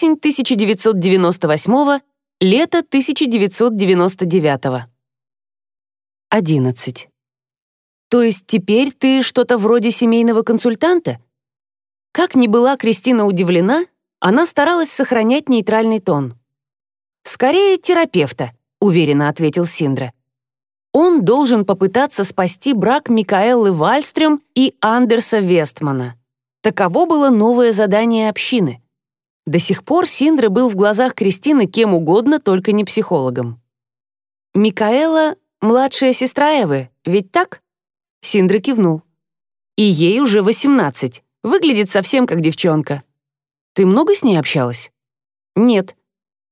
Осень 1998, лето 1999. 11. То есть теперь ты что-то вроде семейного консультанта? Как ни была Кристина удивлена, она старалась сохранять нейтральный тон. «Скорее терапевта», — уверенно ответил Синдра. Он должен попытаться спасти брак Микаэлы Вальстрем и Андерса Вестмана. Таково было новое задание общины. До сих пор Синдра был в глазах Кристины кем угодно, только не психологом. «Микаэла — младшая сестра Эвы, ведь так?» Синдра кивнул. «И ей уже восемнадцать. Выглядит совсем как девчонка. Ты много с ней общалась?» «Нет.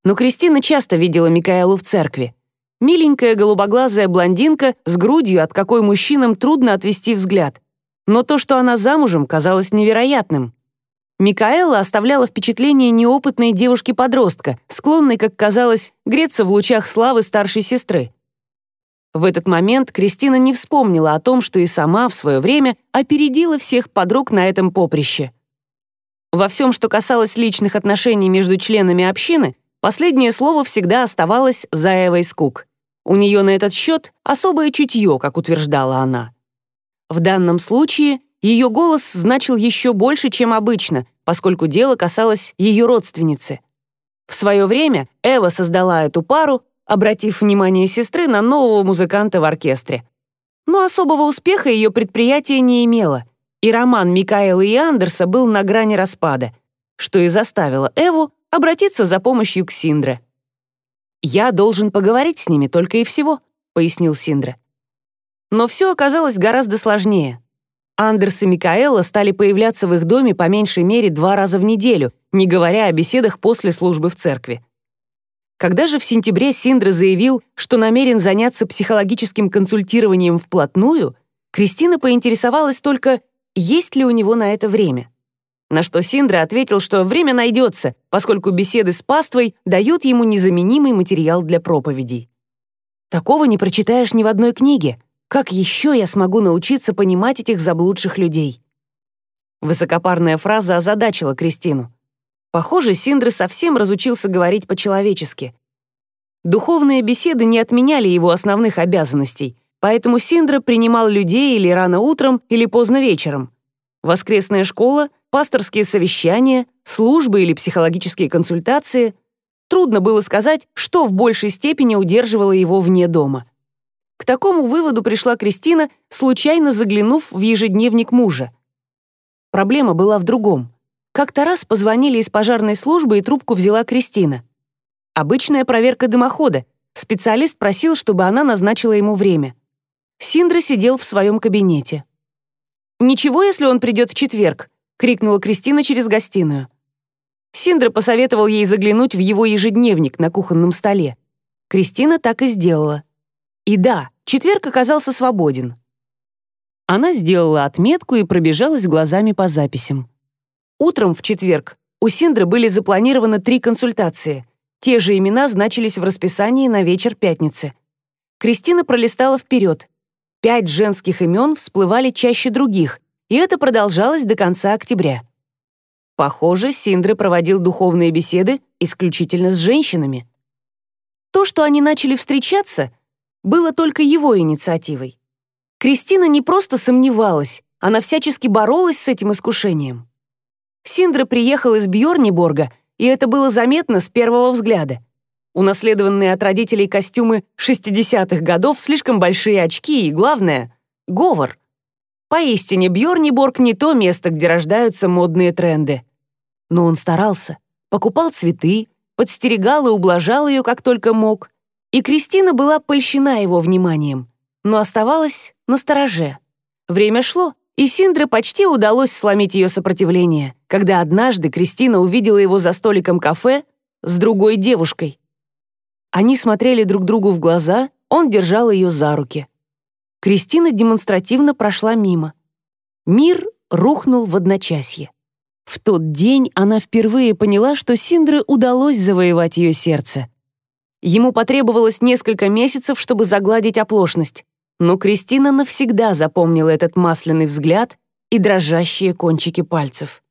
Но Кристина часто видела Микаэлу в церкви. Миленькая голубоглазая блондинка с грудью, от какой мужчинам трудно отвести взгляд. Но то, что она замужем, казалось невероятным. Микаэла оставляла впечатление неопытной девушки-подростка, склонной, как казалось, греться в лучах славы старшей сестры. В этот момент Кристина не вспомнила о том, что и сама в свое время опередила всех подруг на этом поприще. Во всем, что касалось личных отношений между членами общины, последнее слово всегда оставалось за Эвой Скук. У нее на этот счет особое чутье, как утверждала она. В данном случае ее голос значил еще больше, чем обычно, поскольку дело касалось ее родственницы. В свое время Эва создала эту пару, обратив внимание сестры на нового музыканта в оркестре. Но особого успеха ее предприятие не имело, и роман Микаэла и Андерса был на грани распада, что и заставило Эву обратиться за помощью к Синдре. «Я должен поговорить с ними только и всего», — пояснил Синдре. Но все оказалось гораздо сложнее. Андерс и Микаэла стали появляться в их доме по меньшей мере два раза в неделю, не говоря о беседах после службы в церкви. Когда же в сентябре Синдра заявил, что намерен заняться психологическим консультированием вплотную, Кристина поинтересовалась только, есть ли у него на это время. На что Синдра ответил, что время найдется, поскольку беседы с паствой дают ему незаменимый материал для проповедей. Такого не прочитаешь ни в одной книге. Как еще я смогу научиться понимать этих заблудших людей? Высокопарная фраза озадачила Кристину. Похоже, Синдра совсем разучился говорить по-человечески. Духовные беседы не отменяли его основных обязанностей, поэтому Синдра принимал людей или рано утром, или поздно вечером. Воскресная школа, пасторские совещания, службы или психологические консультации. Трудно было сказать, что в большей степени удерживало его вне дома. К такому выводу пришла Кристина, случайно заглянув в ежедневник мужа. Проблема была в другом — как-то раз позвонили из пожарной службы, и трубку взяла Кристина. Обычная проверка дымохода. Специалист просил, чтобы она назначила ему время. Синдра сидел в своем кабинете. «Ничего, если он придет в четверг?» — крикнула Кристина через гостиную. Синдра посоветовал ей заглянуть в его ежедневник на кухонном столе. Кристина так и сделала. И да, четверг оказался свободен. Она сделала отметку и пробежалась глазами по записям. Утром в четверг у Синдры были запланированы три консультации. Те же имена значились в расписании на вечер пятницы. Кристина пролистала вперед. Пять женских имен всплывали чаще других, и это продолжалось до конца октября. Похоже, Синдра проводил духовные беседы исключительно с женщинами. То, что они начали встречаться, было только его инициативой. Кристина не просто сомневалась, она всячески боролась с этим искушением. Синдра приехал из Бьорниборга, и это было заметно с первого взгляда. Унаследованные от родителей костюмы 60-х годов, слишком большие очки и, главное, говор. Поистине, Бьорниборг не то место, где рождаются модные тренды. Но он старался, покупал цветы, подстерегал и ублажал ее, как только мог. И Кристина была польщена его вниманием, но оставалась на стороже. Время шло, и Синдре почти удалось сломить ее сопротивление, когда однажды Кристина увидела его за столиком кафе с другой девушкой. Они смотрели друг другу в глаза, он держал ее за руки. Кристина демонстративно прошла мимо. Мир рухнул в одночасье. В тот день она впервые поняла, что Синдре удалось завоевать ее сердце. Ему потребовалось несколько месяцев, чтобы загладить оплошность, но Кристина навсегда запомнила этот масляный взгляд и дрожащие кончики пальцев.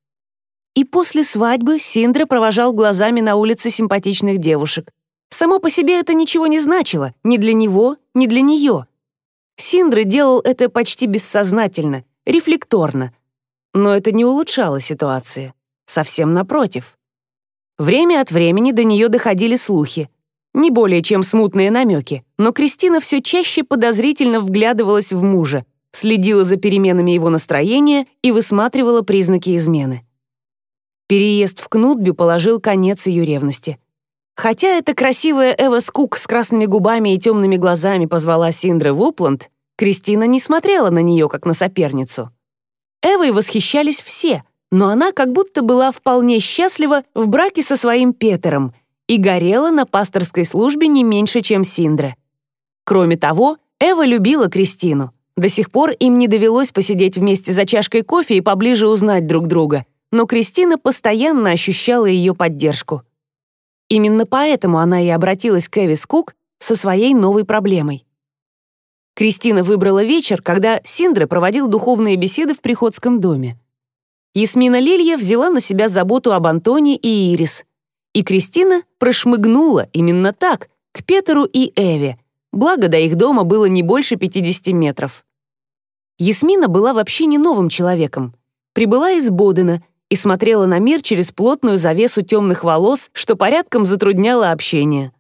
И после свадьбы Синдра провожал глазами на улице симпатичных девушек. Само по себе это ничего не значило, ни для него, ни для нее. Синдра делал это почти бессознательно, рефлекторно. Но это не улучшало ситуации. Совсем напротив. Время от времени до нее доходили слухи. Не более чем смутные намеки, но Кристина все чаще подозрительно вглядывалась в мужа, следила за переменами его настроения и высматривала признаки измены. Переезд в Кнутбю положил конец ее ревности. Хотя эта красивая Эва Скук с красными губами и темными глазами позвала Синдре в Упланд, Кристина не смотрела на нее как на соперницу. Эвой восхищались все, но она как будто была вполне счастлива в браке со своим Петером и горела на пасторской службе не меньше, чем Синдра. Кроме того, Эва любила Кристину. До сих пор им не довелось посидеть вместе за чашкой кофе и поближе узнать друг друга, но Кристина постоянно ощущала ее поддержку. Именно поэтому она и обратилась к Эви Скук со своей новой проблемой. Кристина выбрала вечер, когда Синдра проводил духовные беседы в приходском доме. Ясмина Лилья взяла на себя заботу об Антоне и Ирис. И Кристина прошмыгнула именно так, к Петеру и Эве, благо до их дома было не больше 50 метров. Ясмина была вообще не новым человеком. Прибыла из Бодена и смотрела на мир через плотную завесу темных волос, что порядком затрудняло общение.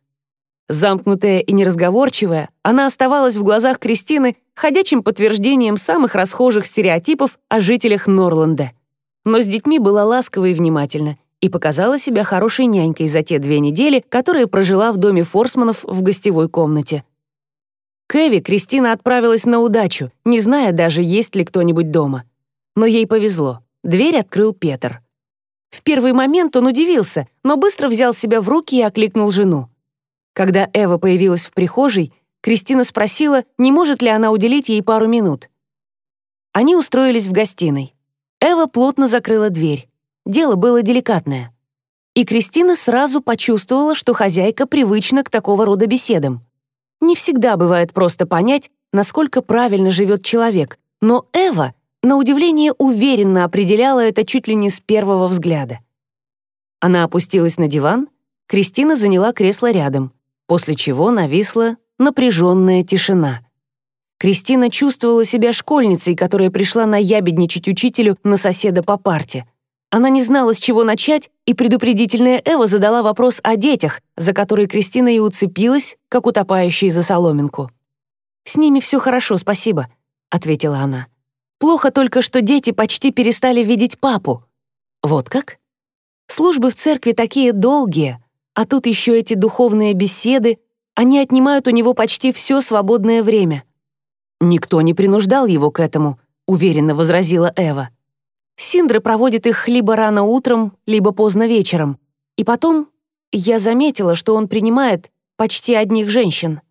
Замкнутая и неразговорчивая, она оставалась в глазах Кристины ходячим подтверждением самых расхожих стереотипов о жителях Норланда но с детьми была ласкова и внимательна и показала себя хорошей нянькой за те две недели, которые прожила в доме Форсманов в гостевой комнате. Кэви Кристина отправилась на удачу, не зная даже, есть ли кто-нибудь дома. Но ей повезло. Дверь открыл Петр. В первый момент он удивился, но быстро взял себя в руки и окликнул жену. Когда Эва появилась в прихожей, Кристина спросила, не может ли она уделить ей пару минут. Они устроились в гостиной. Эва плотно закрыла дверь. Дело было деликатное. И Кристина сразу почувствовала, что хозяйка привычна к такого рода беседам. Не всегда бывает просто понять, насколько правильно живет человек, но Эва, на удивление, уверенно определяла это чуть ли не с первого взгляда. Она опустилась на диван, Кристина заняла кресло рядом, после чего нависла напряженная тишина. Кристина чувствовала себя школьницей, которая пришла наябедничать учителю на соседа по парте. Она не знала, с чего начать, и предупредительная Эва задала вопрос о детях, за которые Кристина и уцепилась, как утопающий за соломинку. «С ними все хорошо, спасибо», — ответила она. «Плохо только, что дети почти перестали видеть папу». «Вот как?» «Службы в церкви такие долгие, а тут еще эти духовные беседы, они отнимают у него почти все свободное время». «Никто не принуждал его к этому», — уверенно возразила Эва. «Синдра проводит их либо рано утром, либо поздно вечером. И потом я заметила, что он принимает почти одних женщин».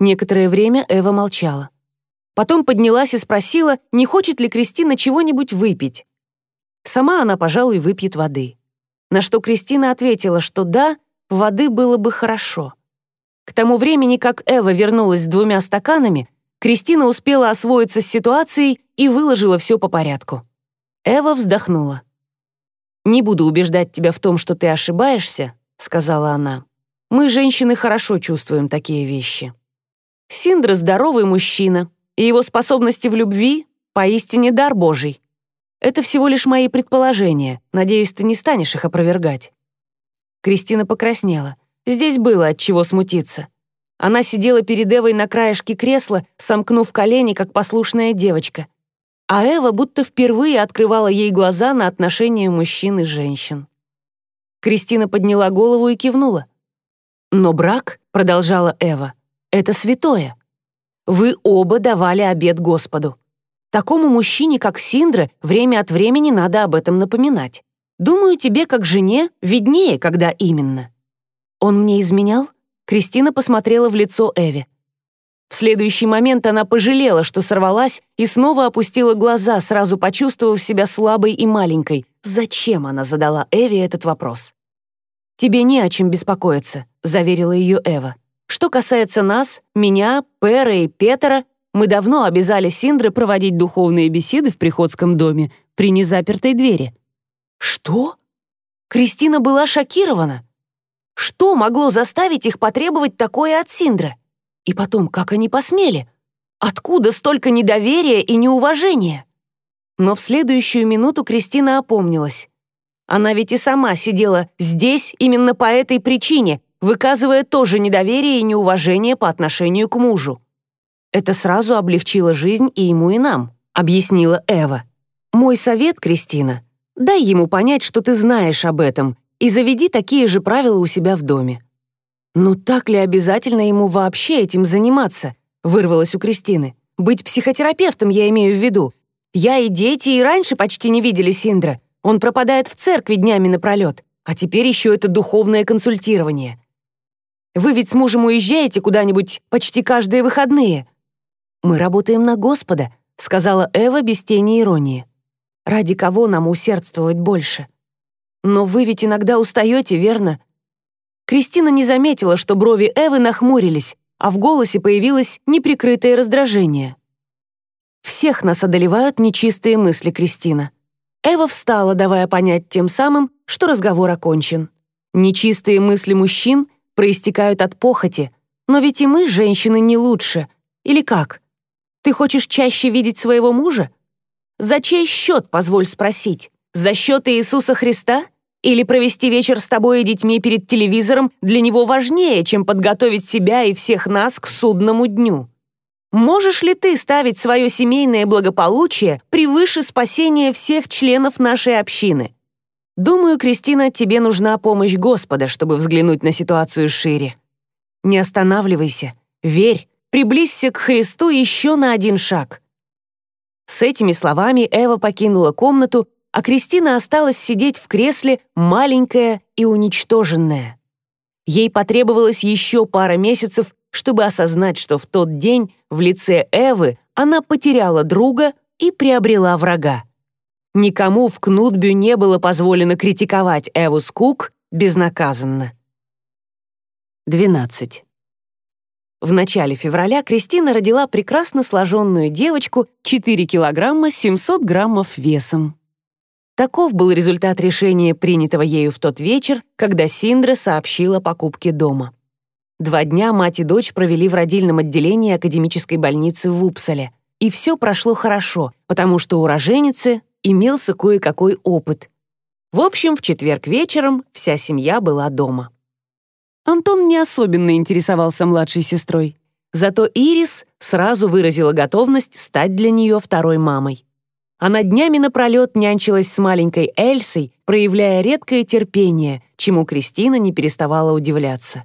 Некоторое время Эва молчала. Потом поднялась и спросила, не хочет ли Кристина чего-нибудь выпить. Сама она, пожалуй, выпьет воды. На что Кристина ответила, что да, воды было бы хорошо. К тому времени, как Эва вернулась с двумя стаканами, Кристина успела освоиться с ситуацией и выложила все по порядку. Эва вздохнула. «Не буду убеждать тебя в том, что ты ошибаешься», — сказала она. «Мы, женщины, хорошо чувствуем такие вещи. Синдра — здоровый мужчина, и его способности в любви — поистине дар Божий. Это всего лишь мои предположения, надеюсь, ты не станешь их опровергать». Кристина покраснела. Здесь было от чего смутиться. Она сидела перед Эвой на краешке кресла, сомкнув колени, как послушная девочка. А Эва будто впервые открывала ей глаза на отношения мужчин и женщин. Кристина подняла голову и кивнула. «Но брак», — продолжала Эва, — «это святое. Вы оба давали обет Господу. Такому мужчине, как Синдра, время от времени надо об этом напоминать. Думаю, тебе, как жене, виднее, когда именно». «Он мне изменял?» Кристина посмотрела в лицо Эви. В следующий момент она пожалела, что сорвалась, и снова опустила глаза, сразу почувствовав себя слабой и маленькой. Зачем она задала Эви этот вопрос? «Тебе не о чем беспокоиться», — заверила ее Эва. «Что касается нас, меня, Пэра и Петера, мы давно обязали Синдры проводить духовные беседы в приходском доме при незапертой двери. Что? Кристина была шокирована. Что могло заставить их потребовать такое от Синдра? И потом, как они посмели? Откуда столько недоверия и неуважения? Но в следующую минуту Кристина опомнилась. Она ведь и сама сидела здесь именно по этой причине, выказывая тоже недоверие и неуважение по отношению к мужу. Это сразу облегчило жизнь и ему, и нам, объяснила Эва. Мой совет, Кристина, дай ему понять, что ты знаешь об этом, и заведи такие же правила у себя в доме. Но так ли обязательно ему вообще этим заниматься? Вырвалось у Кристины. Быть психотерапевтом я имею в виду. Я и дети и раньше почти не видели Синдра. Он пропадает в церкви днями напролет. А теперь еще это духовное консультирование. Вы ведь с мужем уезжаете куда-нибудь почти каждые выходные. Мы работаем на Господа, сказала Эва без тени иронии. Ради кого нам усердствовать больше? Но вы ведь иногда устаете, верно? Кристина не заметила, что брови Эвы нахмурились, а в голосе появилось неприкрытое раздражение. Всех нас одолевают нечистые мысли, Кристина. Эва встала, давая понять тем самым, что разговор окончен. Нечистые мысли мужчин проистекают от похоти, но ведь и мы, женщины, не лучше. Или как? Ты хочешь чаще видеть своего мужа? За чей счет, позволь спросить? За счет Иисуса Христа? Или провести вечер с тобой и детьми перед телевизором для него важнее, чем подготовить себя и всех нас к судному дню? Можешь ли ты ставить свое семейное благополучие превыше спасения всех членов нашей общины? Думаю, Кристина, тебе нужна помощь Господа, чтобы взглянуть на ситуацию шире. Не останавливайся, верь, приблизься к Христу еще на один шаг. С этими словами Эва покинула комнату, а Кристина осталась сидеть в кресле, маленькая и уничтоженная. Ей потребовалось еще пара месяцев, чтобы осознать, что в тот день в лице Эвы она потеряла друга и приобрела врага. Никому в Кнутбю не было позволено критиковать Эву Скук безнаказанно. 12. В начале февраля Кристина родила прекрасно сложенную девочку 4 килограмма 700 граммов весом. Таков был результат решения, принятого ею в тот вечер, когда Синдра сообщила о покупке дома. Два дня мать и дочь провели в родильном отделении академической больницы в Упсале. И все прошло хорошо, потому что у роженицы имелся кое-какой опыт. В общем, в четверг вечером вся семья была дома. Антон не особенно интересовался младшей сестрой. Зато Ирис сразу выразила готовность стать для нее второй мамой. Она днями напролет нянчилась с маленькой Эльсой, проявляя редкое терпение, чему Кристина не переставала удивляться.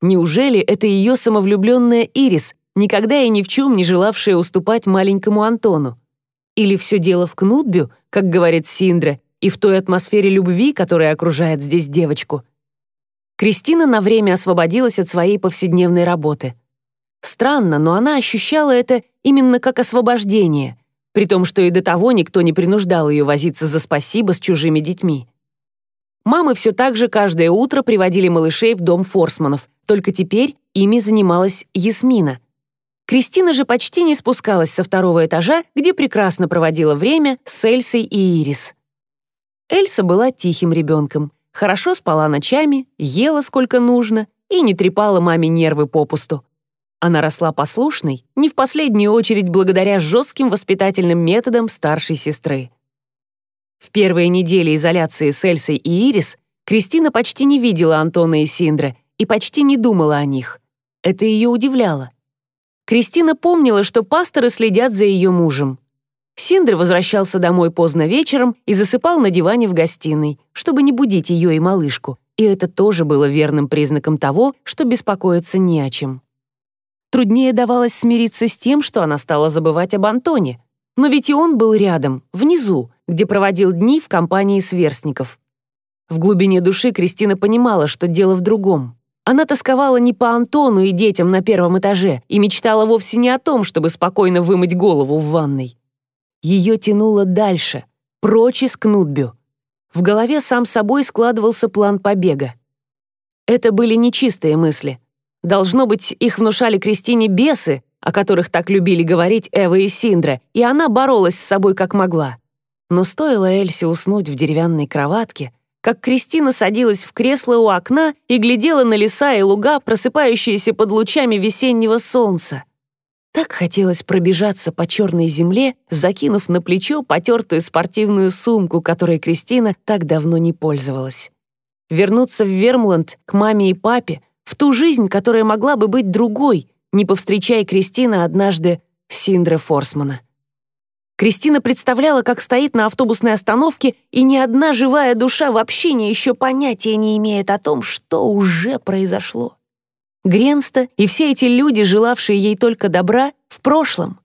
Неужели это ее самовлюбленная Ирис, никогда и ни в чем не желавшая уступать маленькому Антону? Или все дело в Кнутбю, как говорит Синдра, и в той атмосфере любви, которая окружает здесь девочку? Кристина на время освободилась от своей повседневной работы. Странно, но она ощущала это именно как освобождение, при том, что и до того никто не принуждал ее возиться за спасибо с чужими детьми. Мамы все так же каждое утро приводили малышей в дом Форсманов, только теперь ими занималась Ясмина. Кристина же почти не спускалась со второго этажа, где прекрасно проводила время с Эльсой и Ирис. Эльса была тихим ребенком, хорошо спала ночами, ела сколько нужно и не трепала маме нервы попусту. Она росла послушной, не в последнюю очередь благодаря жестким воспитательным методам старшей сестры. В первые недели изоляции с Эльсой и Ирис Кристина почти не видела Антона и Синдра и почти не думала о них. Это ее удивляло. Кристина помнила, что пасторы следят за ее мужем. Синдр возвращался домой поздно вечером и засыпал на диване в гостиной, чтобы не будить ее и малышку, и это тоже было верным признаком того, что беспокоиться не о чем. Труднее давалось смириться с тем, что она стала забывать об Антоне. Но ведь и он был рядом, внизу, где проводил дни в компании сверстников. В глубине души Кристина понимала, что дело в другом. Она тосковала не по Антону и детям на первом этаже и мечтала вовсе не о том, чтобы спокойно вымыть голову в ванной. Ее тянуло дальше, прочь из Кнутбю. В голове сам собой складывался план побега. Это были нечистые мысли. Должно быть, их внушали Кристине бесы, о которых так любили говорить Эва и Синдра, и она боролась с собой как могла. Но стоило Эльсе уснуть в деревянной кроватке, как Кристина садилась в кресло у окна и глядела на леса и луга, просыпающиеся под лучами весеннего солнца. Так хотелось пробежаться по черной земле, закинув на плечо потертую спортивную сумку, которой Кристина так давно не пользовалась. Вернуться в Вермланд к маме и папе, в ту жизнь, которая могла бы быть другой, не повстречая Кристина однажды Синдра Форсмана. Кристина представляла, как стоит на автобусной остановке, и ни одна живая душа вообще не еще понятия не имеет о том, что уже произошло. Гренста и все эти люди, желавшие ей только добра, в прошлом.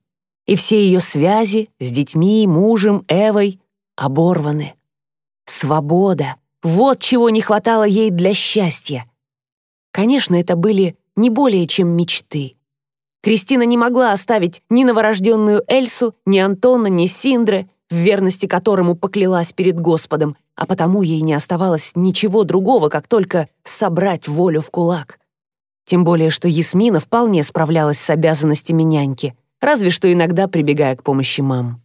И все ее связи с детьми, мужем, Эвой оборваны. Свобода — вот чего не хватало ей для счастья. Конечно, это были не более чем мечты. Кристина не могла оставить ни новорожденную Эльсу, ни Антона, ни Синдре, в верности которому поклялась перед Господом, а потому ей не оставалось ничего другого, как только собрать волю в кулак. Тем более, что Ясмина вполне справлялась с обязанностями няньки, разве что иногда прибегая к помощи мам.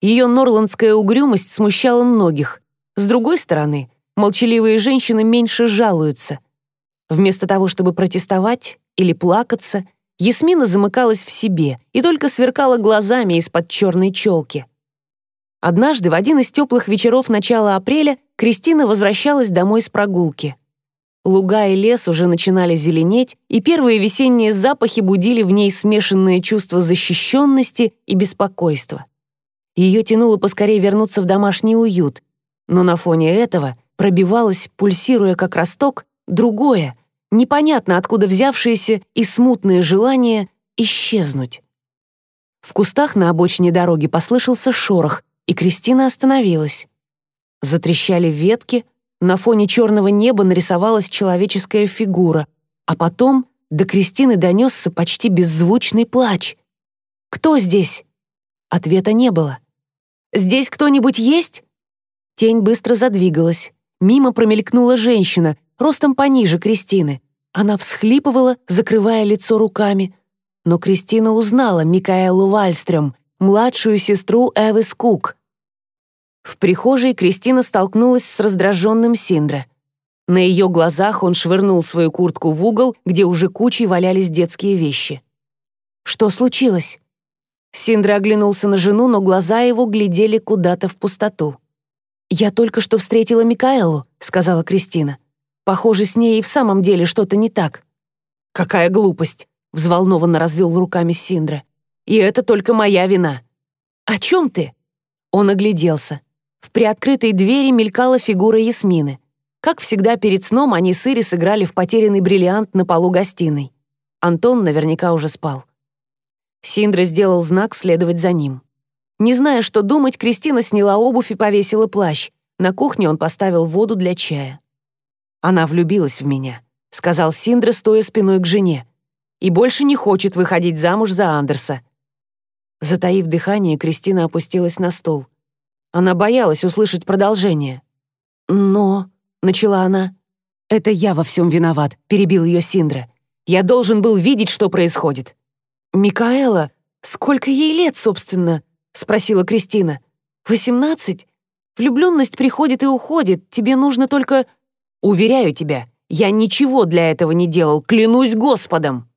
Ее норландская угрюмость смущала многих. С другой стороны, молчаливые женщины меньше жалуются. Вместо того, чтобы протестовать или плакаться — Ясмина замыкалась в себе и только сверкала глазами из-под черной челки. Однажды, в один из теплых вечеров начала апреля, Кристина возвращалась домой с прогулки. Луга и лес уже начинали зеленеть, и первые весенние запахи будили в ней смешанное чувство защищенности и беспокойства. Ее тянуло поскорее вернуться в домашний уют, но на фоне этого пробивалось, пульсируя как росток, другое, непонятно откуда взявшееся и смутное желание исчезнуть. В кустах на обочине дороги послышался шорох, и Кристина остановилась. Затрещали ветки, на фоне черного неба нарисовалась человеческая фигура, а потом до Кристины донесся почти беззвучный плач. «Кто здесь?» Ответа не было. «Здесь кто-нибудь есть?» Тень быстро задвигалась. Мимо промелькнула женщина, ростом пониже Кристины. Она всхлипывала, закрывая лицо руками. Но Кристина узнала Микаэлу Вальстрём, младшую сестру Эвы Скук. В прихожей Кристина столкнулась с раздраженным Синдре. На ее глазах он швырнул свою куртку в угол, где уже кучей валялись детские вещи. «Что случилось?» Синдра оглянулся на жену, но глаза его глядели куда-то в пустоту. «Я только что встретила Микаэлу», — сказала Кристина. Похоже, с ней и в самом деле что-то не так. «Какая глупость!» — взволнованно развел руками Синдра. «И это только моя вина». «О чем ты?» Он огляделся. В приоткрытой двери мелькала фигура Ясмины. Как всегда перед сном они с Ири сыграли в потерянный бриллиант на полу гостиной. Антон наверняка уже спал. Синдра сделал знак следовать за ним. Не зная, что думать, Кристина сняла обувь и повесила плащ. На кухне он поставил воду для чая. Она влюбилась в меня», — сказал Синдра, стоя спиной к жене. «И больше не хочет выходить замуж за Андерса». Затаив дыхание, Кристина опустилась на стол. Она боялась услышать продолжение. «Но...» — начала она. «Это я во всем виноват», — перебил ее Синдра. «Я должен был видеть, что происходит». «Микаэла, сколько ей лет, собственно?» — спросила Кристина. «Восемнадцать? Влюбленность приходит и уходит. Тебе нужно только...» Уверяю тебя, я ничего для этого не делал, клянусь Господом.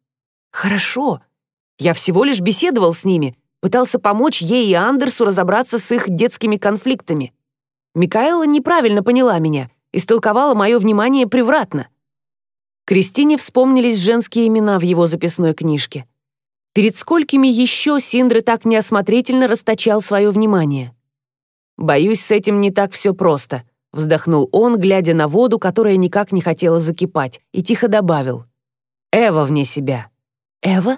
Хорошо. Я всего лишь беседовал с ними, пытался помочь ей и Андерсу разобраться с их детскими конфликтами. Микаэла неправильно поняла меня, истолковала мое внимание превратно. Кристине вспомнились женские имена в его записной книжке. Перед сколькими еще Синдры так неосмотрительно расточал свое внимание? Боюсь, с этим не так все просто. Вздохнул он, глядя на воду, которая никак не хотела закипать, и тихо добавил. «Эва вне себя». «Эва?»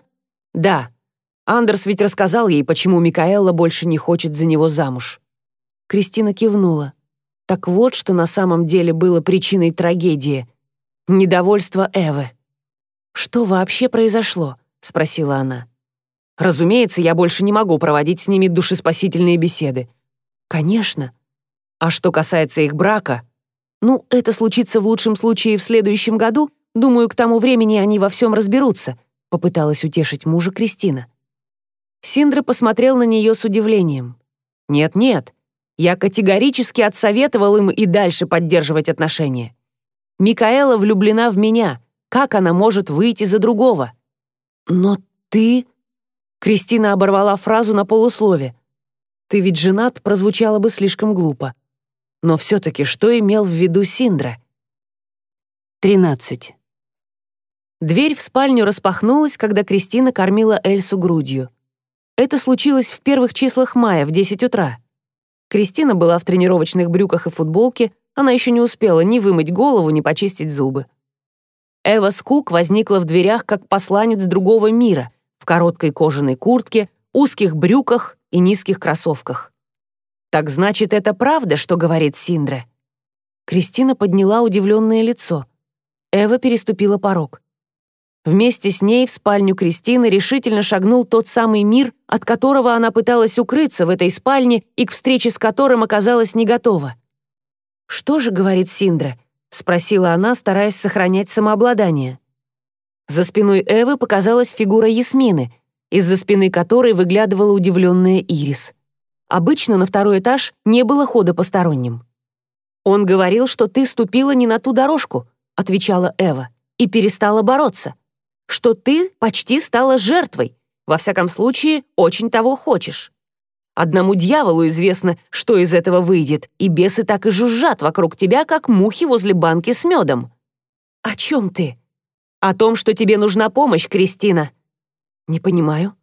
«Да. Андерс ведь рассказал ей, почему Микаэла больше не хочет за него замуж». Кристина кивнула. Так вот, что на самом деле было причиной трагедии. Недовольство Эвы. «Что вообще произошло?» — спросила она. «Разумеется, я больше не могу проводить с ними душеспасительные беседы». «Конечно. А что касается их брака, ну, это случится в лучшем случае в следующем году, думаю, к тому времени они во всем разберутся, попыталась утешить мужа Кристина. Синдра посмотрел на нее с удивлением. «Нет-нет, Я категорически отсоветовал им и дальше поддерживать отношения. Микаэла влюблена в меня. Как она может выйти за другого? Но ты... Кристина оборвала фразу на полуслове. «Ты ведь женат» прозвучало бы слишком глупо. Но все-таки что имел в виду Синдра? 13. Дверь в спальню распахнулась, когда Кристина кормила Эльсу грудью. Это случилось в первых числах мая в 10 утра. Кристина была в тренировочных брюках и футболке, она еще не успела ни вымыть голову, ни почистить зубы. Эва Скук возникла в дверях как посланец другого мира, в короткой кожаной куртке, узких брюках и низких кроссовках. «Так значит, это правда, что говорит Синдра?» Кристина подняла удивленное лицо. Эва переступила порог. Вместе с ней в спальню Кристины решительно шагнул тот самый мир, от которого она пыталась укрыться в этой спальне и к встрече с которым оказалась не готова. «Что же, — говорит Синдра, — спросила она, стараясь сохранять самообладание. За спиной Эвы показалась фигура Ясмины, из-за спины которой выглядывала удивленная Ирис. Обычно на второй этаж не было хода посторонним. «Он говорил, что ты ступила не на ту дорожку», — отвечала Эва, — «и перестала бороться» что ты почти стала жертвой, во всяком случае, очень того хочешь. Одному дьяволу известно, что из этого выйдет, и бесы так и жужжат вокруг тебя, как мухи возле банки с медом. О чем ты? О том, что тебе нужна помощь, Кристина. Не понимаю.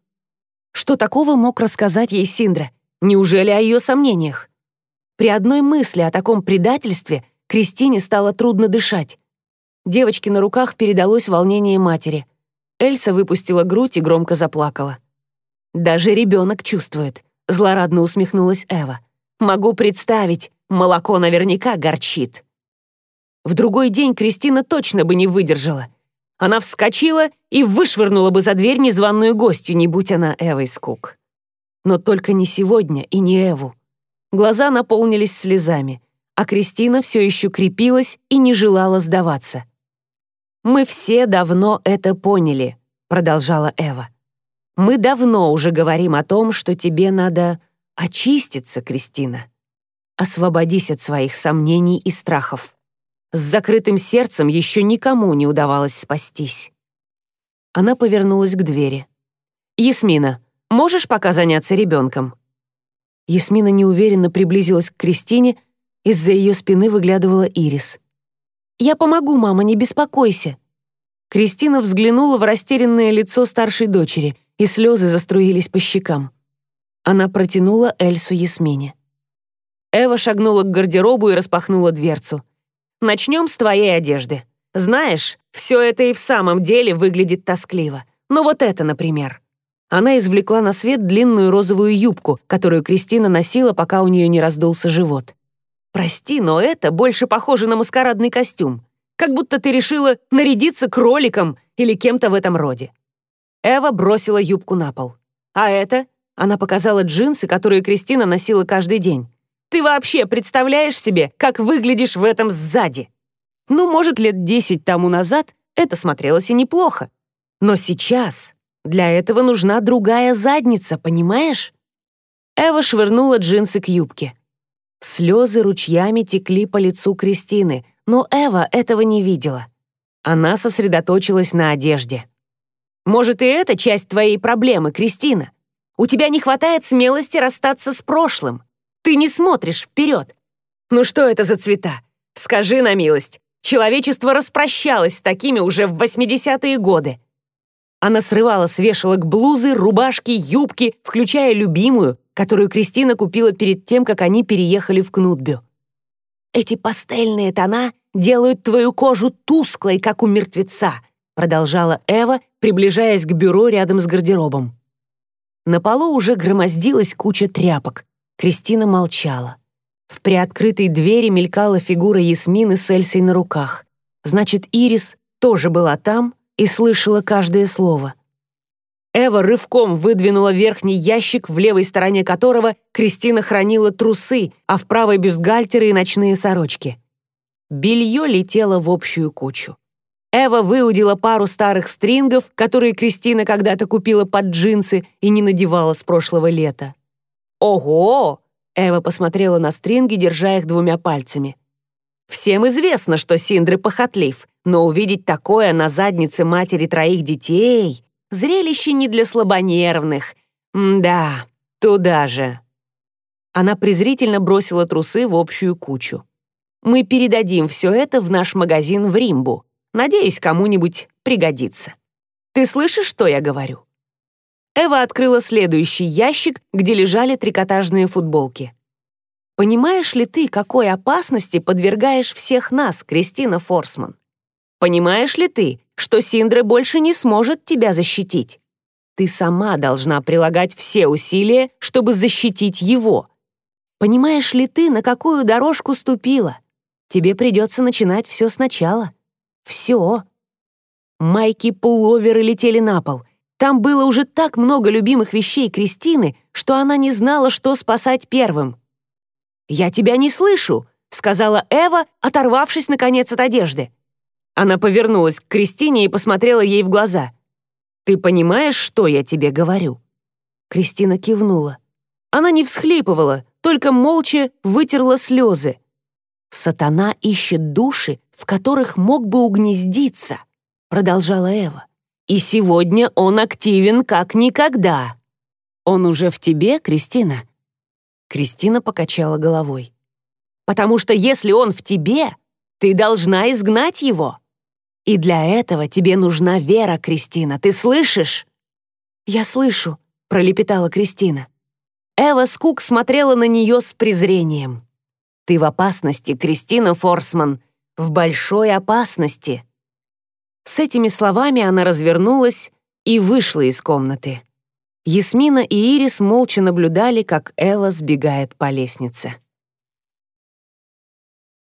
Что такого мог рассказать ей Синдра? Неужели о ее сомнениях? При одной мысли о таком предательстве Кристине стало трудно дышать. Девочке на руках передалось волнение матери. Эльса выпустила грудь и громко заплакала. «Даже ребенок чувствует», — злорадно усмехнулась Эва. «Могу представить, молоко наверняка горчит». В другой день Кристина точно бы не выдержала. Она вскочила и вышвырнула бы за дверь незваную гостью, не будь она Эвой Скук. Но только не сегодня и не Эву. Глаза наполнились слезами, а Кристина все еще крепилась и не желала сдаваться. «Мы все давно это поняли», — продолжала Эва. «Мы давно уже говорим о том, что тебе надо очиститься, Кристина. Освободись от своих сомнений и страхов. С закрытым сердцем еще никому не удавалось спастись». Она повернулась к двери. «Ясмина, можешь пока заняться ребенком?» Ясмина неуверенно приблизилась к Кристине, из-за ее спины выглядывала Ирис. «Я помогу, мама, не беспокойся». Кристина взглянула в растерянное лицо старшей дочери, и слезы заструились по щекам. Она протянула Эльсу Ясмине. Эва шагнула к гардеробу и распахнула дверцу. «Начнем с твоей одежды. Знаешь, все это и в самом деле выглядит тоскливо. Но вот это, например». Она извлекла на свет длинную розовую юбку, которую Кристина носила, пока у нее не раздулся живот. Прости, но это больше похоже на маскарадный костюм. Как будто ты решила нарядиться кроликом или кем-то в этом роде. Эва бросила юбку на пол. А это? Она показала джинсы, которые Кристина носила каждый день. Ты вообще представляешь себе, как выглядишь в этом сзади? Ну, может, лет десять тому назад это смотрелось и неплохо. Но сейчас для этого нужна другая задница, понимаешь? Эва швырнула джинсы к юбке. Слезы ручьями текли по лицу Кристины, но Эва этого не видела. Она сосредоточилась на одежде. «Может, и это часть твоей проблемы, Кристина? У тебя не хватает смелости расстаться с прошлым. Ты не смотришь вперед. Ну что это за цвета? Скажи на милость. Человечество распрощалось с такими уже в 80-е годы. Она срывала с вешалок блузы, рубашки, юбки, включая любимую, которую Кристина купила перед тем, как они переехали в Кнутбю. «Эти пастельные тона делают твою кожу тусклой, как у мертвеца», продолжала Эва, приближаясь к бюро рядом с гардеробом. На полу уже громоздилась куча тряпок. Кристина молчала. В приоткрытой двери мелькала фигура Ясмины с Эльсой на руках. Значит, Ирис тоже была там и слышала каждое слово. Эва рывком выдвинула верхний ящик, в левой стороне которого Кристина хранила трусы, а в правой бюстгальтеры и ночные сорочки. Белье летело в общую кучу. Эва выудила пару старых стрингов, которые Кристина когда-то купила под джинсы и не надевала с прошлого лета. «Ого! Эва посмотрела на стринги, держа их двумя пальцами. Всем известно, что Синдры похотлив, но увидеть такое на заднице матери троих детей — зрелище не для слабонервных. Да, туда же. Она презрительно бросила трусы в общую кучу. Мы передадим все это в наш магазин в Римбу. Надеюсь, кому-нибудь пригодится. Ты слышишь, что я говорю?» Эва открыла следующий ящик, где лежали трикотажные футболки. «Понимаешь ли ты, какой опасности подвергаешь всех нас, Кристина Форсман? Понимаешь ли ты, что Синдре больше не сможет тебя защитить? Ты сама должна прилагать все усилия, чтобы защитить его. Понимаешь ли ты, на какую дорожку ступила? тебе придется начинать все сначала. Все. Майки-пуловеры летели на пол. Там было уже так много любимых вещей Кристины, что она не знала, что спасать первым. «Я тебя не слышу», — сказала Эва, оторвавшись, наконец, от одежды. Она повернулась к Кристине и посмотрела ей в глаза. «Ты понимаешь, что я тебе говорю?» Кристина кивнула. Она не всхлипывала, только молча вытерла слезы. «Сатана ищет души, в которых мог бы угнездиться», продолжала Эва. «И сегодня он активен как никогда». «Он уже в тебе, Кристина?» Кристина покачала головой. «Потому что если он в тебе, ты должна изгнать его. И для этого тебе нужна вера, Кристина, ты слышишь?» «Я слышу», — пролепетала Кристина. Эва Скук смотрела на нее с презрением. Ты в опасности, Кристина Форсман, в большой опасности». С этими словами она развернулась и вышла из комнаты. Ясмина и Ирис молча наблюдали, как Эва сбегает по лестнице.